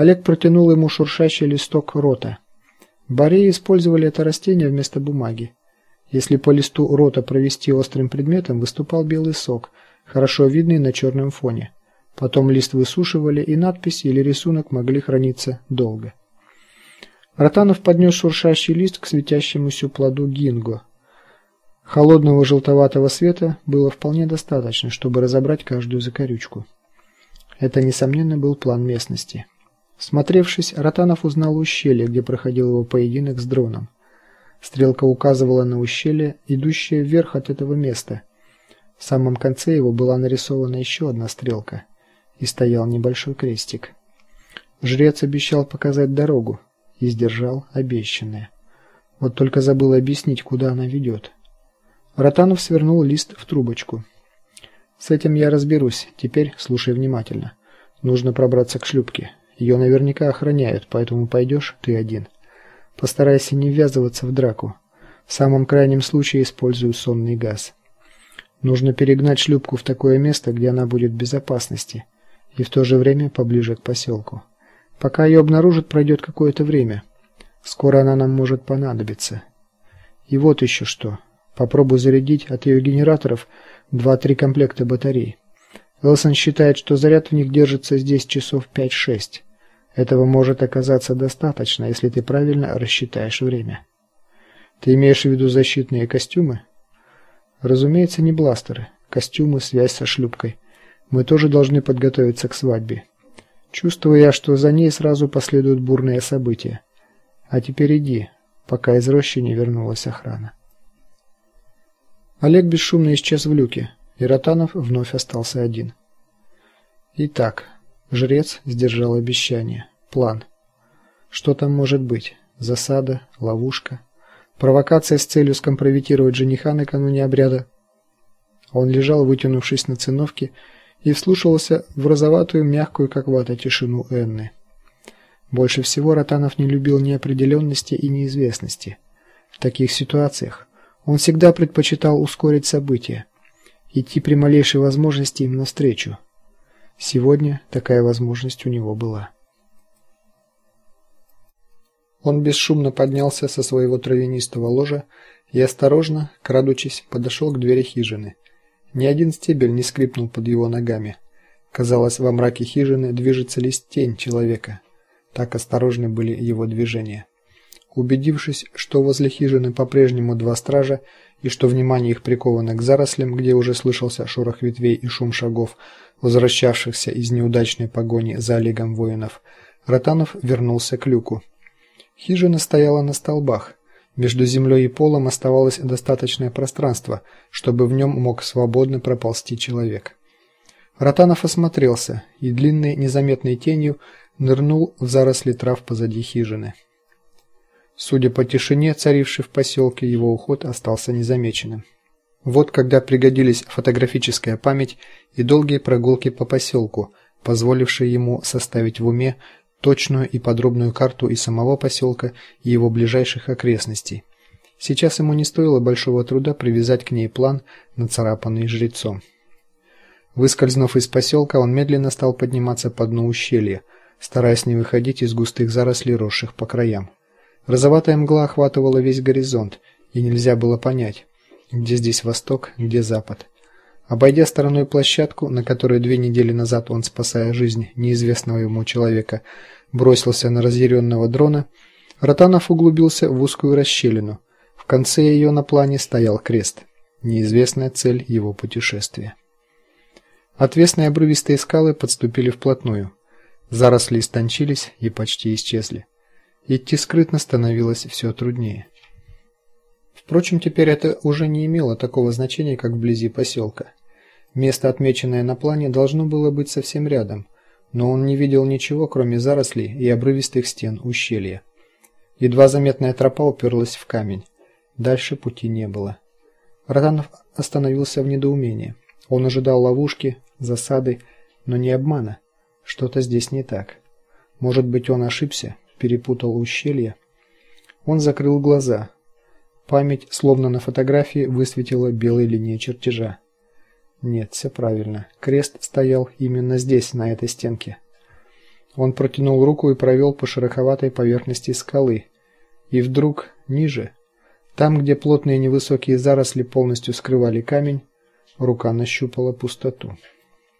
Олег протянул ему шуршащий листок рота. Бореи использовали это растение вместо бумаги. Если по листу рота провести острым предметом, выступал белый сок, хорошо видный на черном фоне. Потом лист высушивали, и надпись или рисунок могли храниться долго. Ротанов поднес шуршащий лист к светящемуся плоду гинго. Холодного желтоватого света было вполне достаточно, чтобы разобрать каждую закорючку. Это несомненно был план местности. Смотревшись, Ротанов узнал ущелье, где проходил его поединок с дроном. Стрелка указывала на ущелье, идущее вверх от этого места. В самом конце его была нарисована еще одна стрелка, и стоял небольшой крестик. Жрец обещал показать дорогу и сдержал обещанное. Вот только забыл объяснить, куда она ведет. Ротанов свернул лист в трубочку. С этим я разберусь. Теперь слушай внимательно. Нужно пробраться к шлюпке. Ее наверняка охраняют, поэтому пойдешь ты один. Постарайся не ввязываться в драку. В самом крайнем случае используй сонный газ. Нужно перегнать шлюпку в такое место, где она будет в безопасности, и в то же время поближе к поселку. Пока ее обнаружат, пройдет какое-то время. Скоро она нам может понадобиться. И вот еще что. Попробуй зарядить от ее генераторов 2-3 комплекта батарей. Элсон считает, что заряд в них держится здесь часов 5-6. Этого может оказаться достаточно, если ты правильно рассчитаешь время. Ты имеешь в виду защитные костюмы? Разумеется, не бластеры. Костюмы, связь со шлюпкой. Мы тоже должны подготовиться к свадьбе. Чувствую я, что за ней сразу последуют бурные события. А теперь иди, пока из рощи не вернулась охрана. Олег бесшумно исчез в люке, и Ротанов вновь остался один. Итак, жрец сдержал обещание. План. Что там может быть? Засада, ловушка, провокация с целью скомпрометировать жениха накануне обряда. Он лежал, вытянувшись на циновке, и вслушивался в розоватую, мягкую, как вата, тишину Энны. Больше всего Ротанов не любил неопределенности и неизвестности. В таких ситуациях он всегда предпочитал ускорить события, идти при малейшей возможности им навстречу. Сегодня такая возможность у него была. Он бесшумно поднялся со своего травянистого ложа и осторожно, крадучись, подошел к двери хижины. Ни один стебель не скрипнул под его ногами. Казалось, во мраке хижины движется лишь тень человека. Так осторожны были его движения. Убедившись, что возле хижины по-прежнему два стража и что внимание их приковано к зарослям, где уже слышался шорох ветвей и шум шагов возвращавшихся из неудачной погони за Олегом воинов, Ротанов вернулся к люку. Хижина стояла на столбах. Между землей и полом оставалось достаточное пространство, чтобы в нем мог свободно проползти человек. Ротанов осмотрелся и длинной незаметной тенью нырнул в заросли трав позади хижины. Судя по тишине, царившей в поселке, его уход остался незамеченным. Вот когда пригодились фотографическая память и долгие прогулки по поселку, позволившие ему составить в уме точную и подробную карту и самого поселка, и его ближайших окрестностей. Сейчас ему не стоило большого труда привязать к ней план, нацарапанный жрецом. Выскользнув из поселка, он медленно стал подниматься по дну ущелья, стараясь не выходить из густых зарослей, росших по краям. Розоватая мгла охватывала весь горизонт, и нельзя было понять, где здесь восток, где запад. Обойдя стороной площадку, на которой две недели назад он, спасая жизнь неизвестного ему человека, бросился на разъяренного дрона, Ротанов углубился в узкую расщелину. В конце ее на плане стоял крест, неизвестная цель его путешествия. Отвесные обрывистые скалы подступили вплотную. Заросли истончились и почти исчезли. Идти скрытно становилось все труднее. Впрочем, теперь это уже не имело такого значения, как вблизи поселка. Место, отмеченное на плане, должно было быть совсем рядом, но он не видел ничего, кроме зарослей и обрывистых стен ущелья. Едва заметная тропа уперлась в камень. Дальше пути не было. Роданов остановился в недоумении. Он ожидал ловушки, засады, но не обмана. Что-то здесь не так. Может быть, он ошибся, перепутал ущелье. Он закрыл глаза. Память, словно на фотографии, высветила белые линии чертежа. Нет, все правильно. Крест стоял именно здесь, на этой стенке. Он протянул руку и провел по шероховатой поверхности скалы. И вдруг, ниже, там, где плотные невысокие заросли полностью скрывали камень, рука нащупала пустоту.